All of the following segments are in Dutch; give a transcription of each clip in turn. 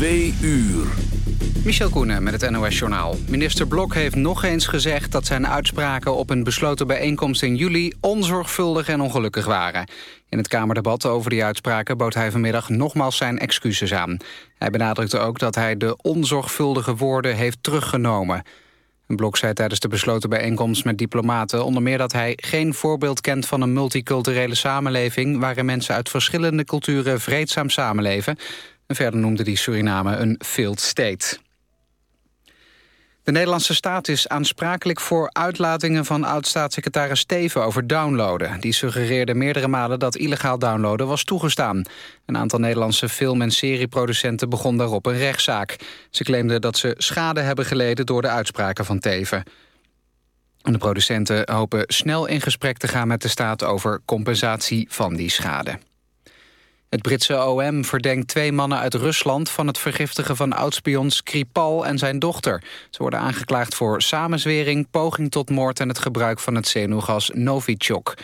Twee uur. Michel Koenen met het NOS-journaal. Minister Blok heeft nog eens gezegd dat zijn uitspraken... op een besloten bijeenkomst in juli onzorgvuldig en ongelukkig waren. In het Kamerdebat over die uitspraken bood hij vanmiddag nogmaals zijn excuses aan. Hij benadrukte ook dat hij de onzorgvuldige woorden heeft teruggenomen. Blok zei tijdens de besloten bijeenkomst met diplomaten... onder meer dat hij geen voorbeeld kent van een multiculturele samenleving... waarin mensen uit verschillende culturen vreedzaam samenleven. Verder noemde hij Suriname een failed state. De Nederlandse staat is aansprakelijk voor uitlatingen van oud-staatssecretaris Steven over downloaden. Die suggereerde meerdere malen dat illegaal downloaden was toegestaan. Een aantal Nederlandse film- en serieproducenten begon daarop een rechtszaak. Ze claimden dat ze schade hebben geleden door de uitspraken van Teven. De producenten hopen snel in gesprek te gaan met de staat over compensatie van die schade. Het Britse OM verdenkt twee mannen uit Rusland... van het vergiftigen van oudspion Skripal en zijn dochter. Ze worden aangeklaagd voor samenzwering, poging tot moord... en het gebruik van het zenuwgas Novichok.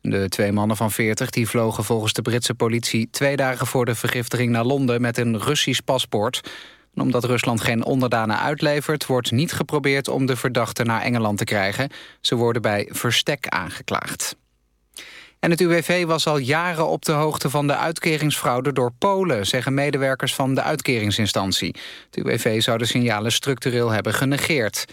De twee mannen van 40 die vlogen volgens de Britse politie... twee dagen voor de vergiftiging naar Londen met een Russisch paspoort. omdat Rusland geen onderdanen uitlevert... wordt niet geprobeerd om de verdachten naar Engeland te krijgen. Ze worden bij verstek aangeklaagd. En het UWV was al jaren op de hoogte van de uitkeringsfraude door Polen... zeggen medewerkers van de uitkeringsinstantie. Het UWV zou de signalen structureel hebben genegeerd.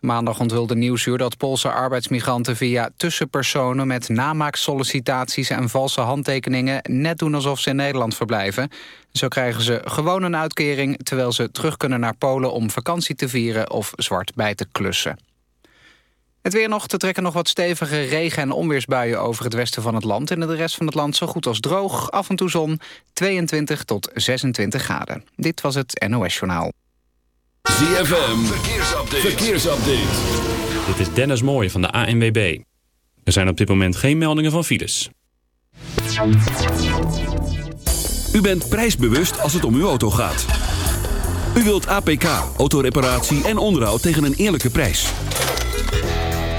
Maandag onthulde Nieuwsuur dat Poolse arbeidsmigranten via tussenpersonen met namaaksollicitaties en valse handtekeningen net doen alsof ze in Nederland verblijven. Zo krijgen ze gewoon een uitkering terwijl ze terug kunnen naar Polen om vakantie te vieren of zwart bij te klussen. Het weer nog, te trekken nog wat stevige regen- en onweersbuien over het westen van het land. En de rest van het land zo goed als droog, af en toe zon, 22 tot 26 graden. Dit was het NOS Journaal. ZFM, verkeersupdate. verkeersupdate. Dit is Dennis Mooij van de ANWB. Er zijn op dit moment geen meldingen van files. U bent prijsbewust als het om uw auto gaat. U wilt APK, autoreparatie en onderhoud tegen een eerlijke prijs.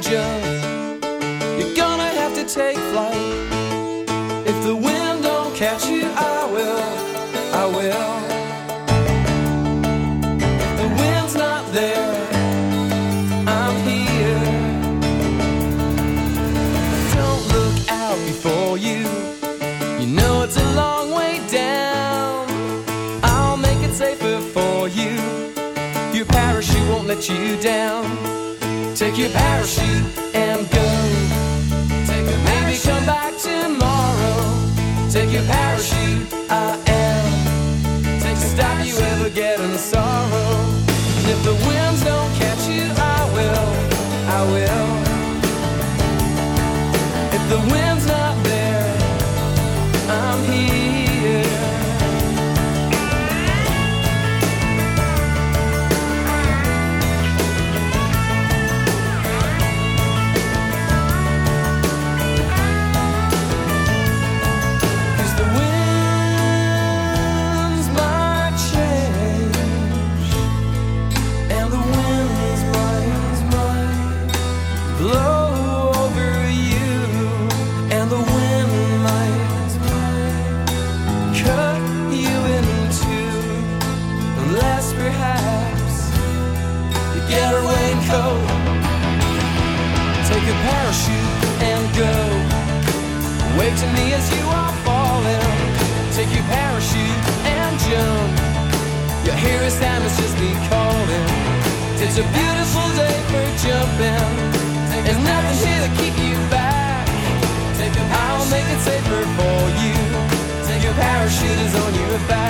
angel. You're gonna have to take flight. If the wind don't catch you, I will. I will. If the wind's not there. I'm here. Don't look out before you. You know it's a long way down. I'll make it safer for you. Your parachute won't let you down. Take your parachute and go. Take your Maybe come back tomorrow. Take your parachute, I am. Take stop you ever getting It's a beautiful day for jumping. There's nothing here to keep you back. I'll make it safer for you. Your parachute is on your back.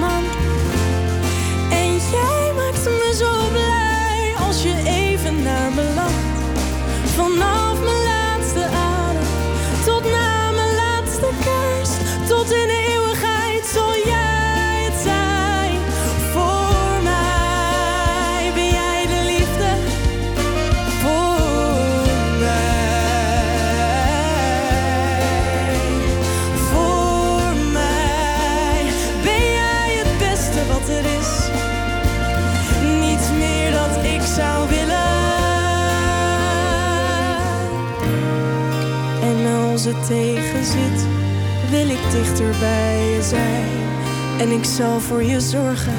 En ik zal voor je zorgen.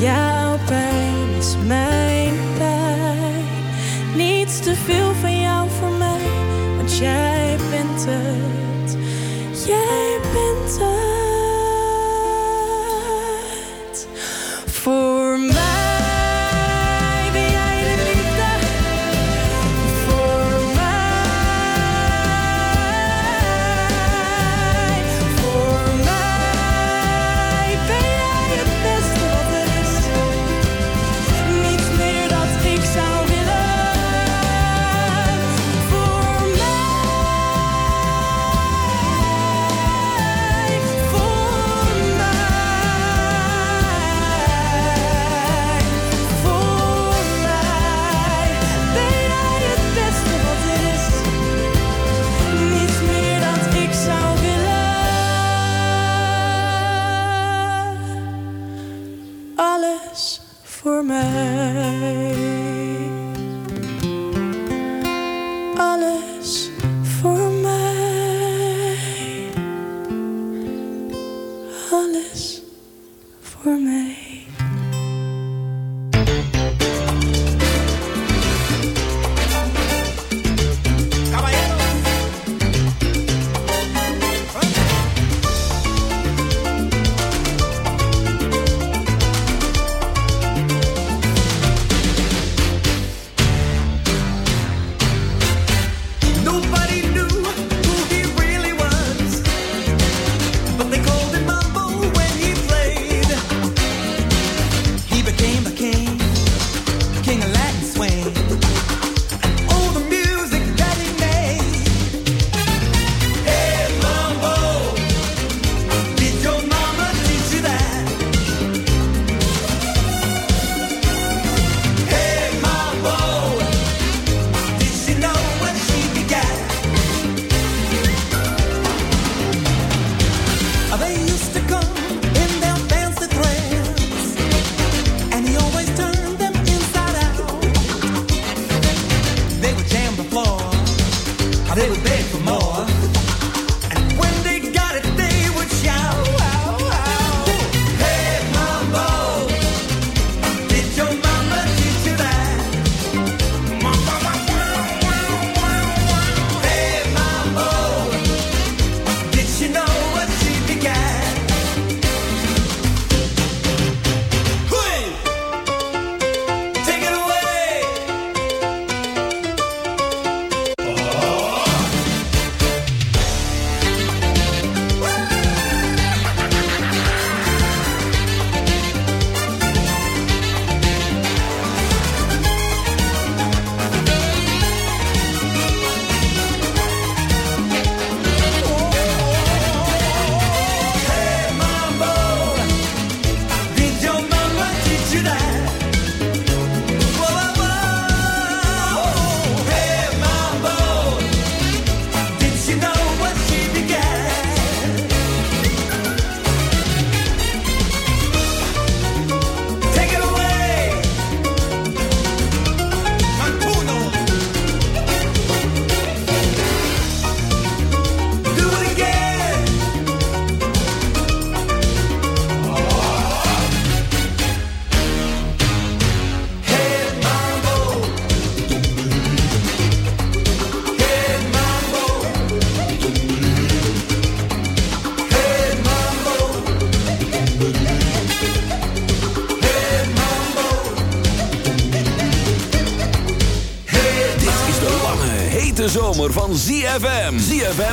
Jouw pijn is mijn pijn. Niets te veel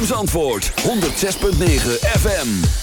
ZFM 106.9 FM.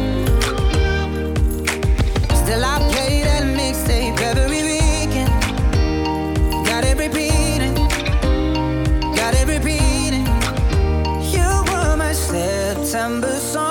September song.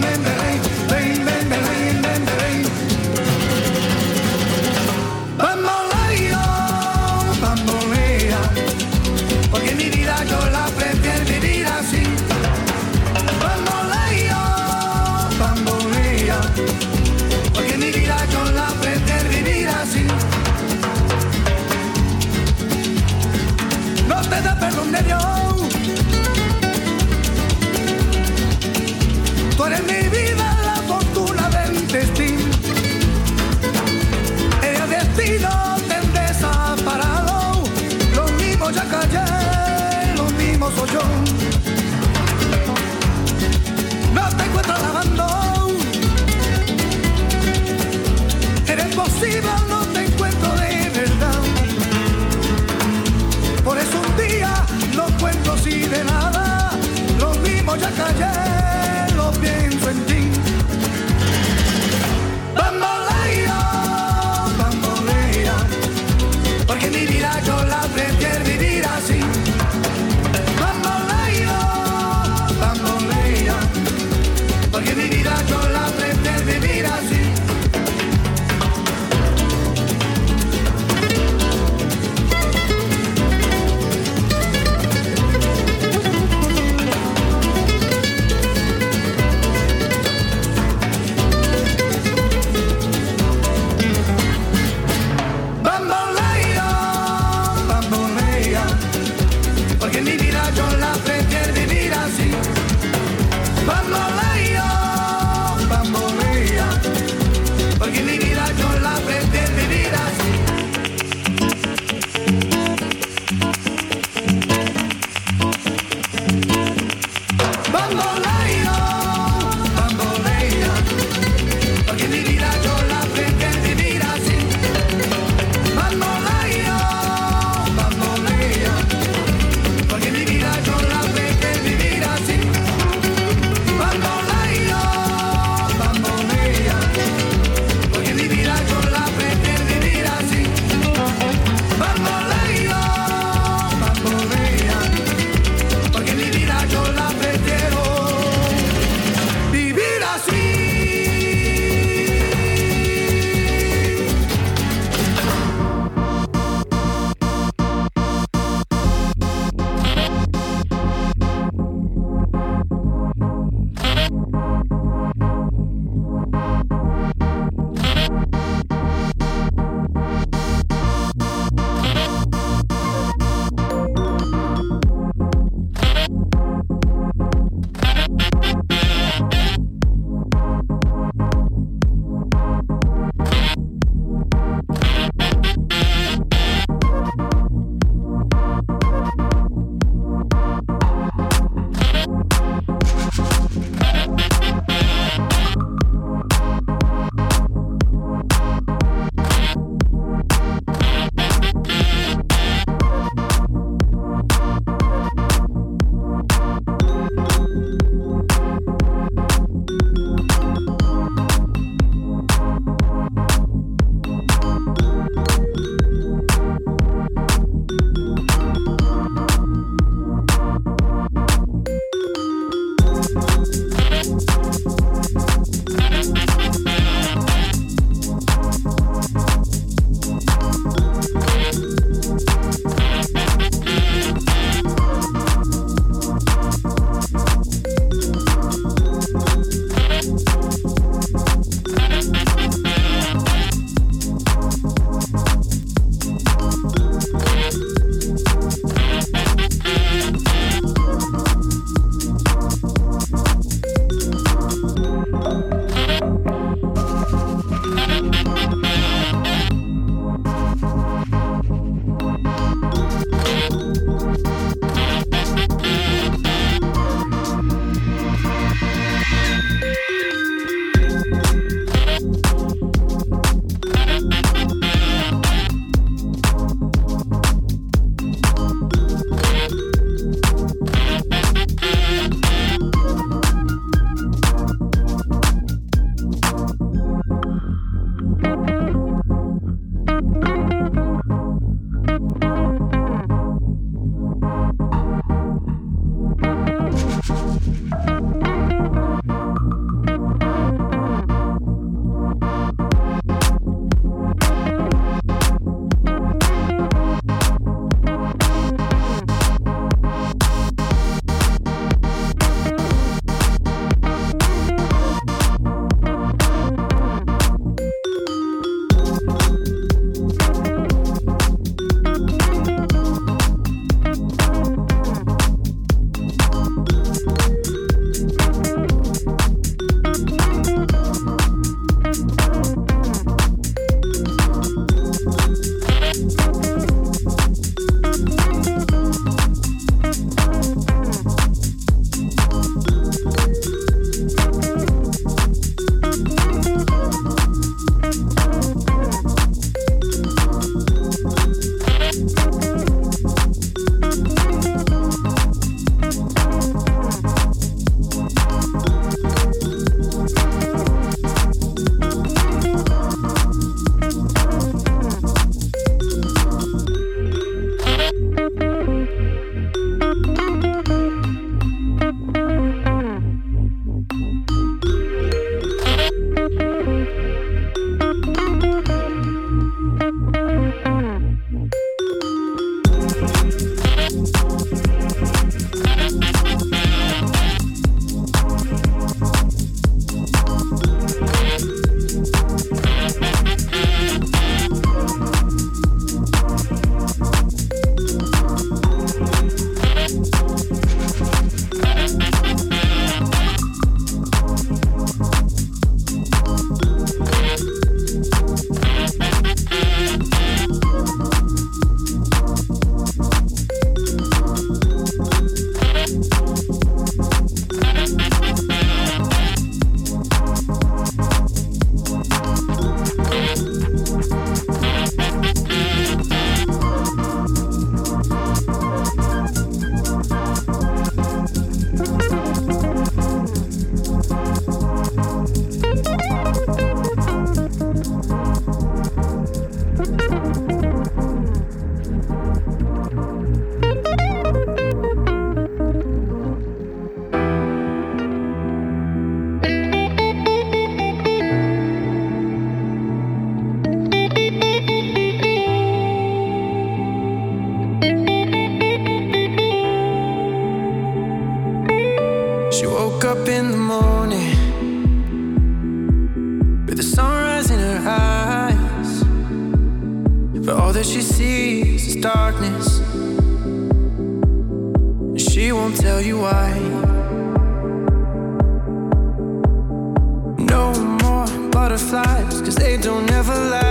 say don't ever lie.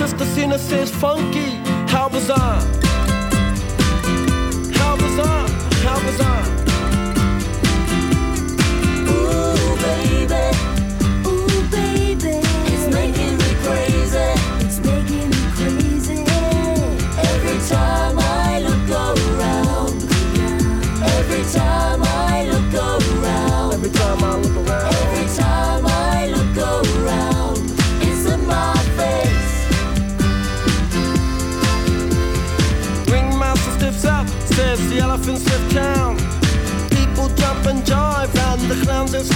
sister Cena says funky. How bizarre.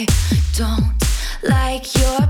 I don't like your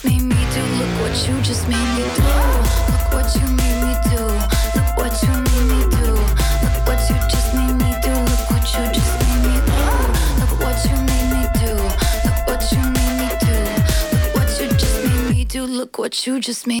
what you just made.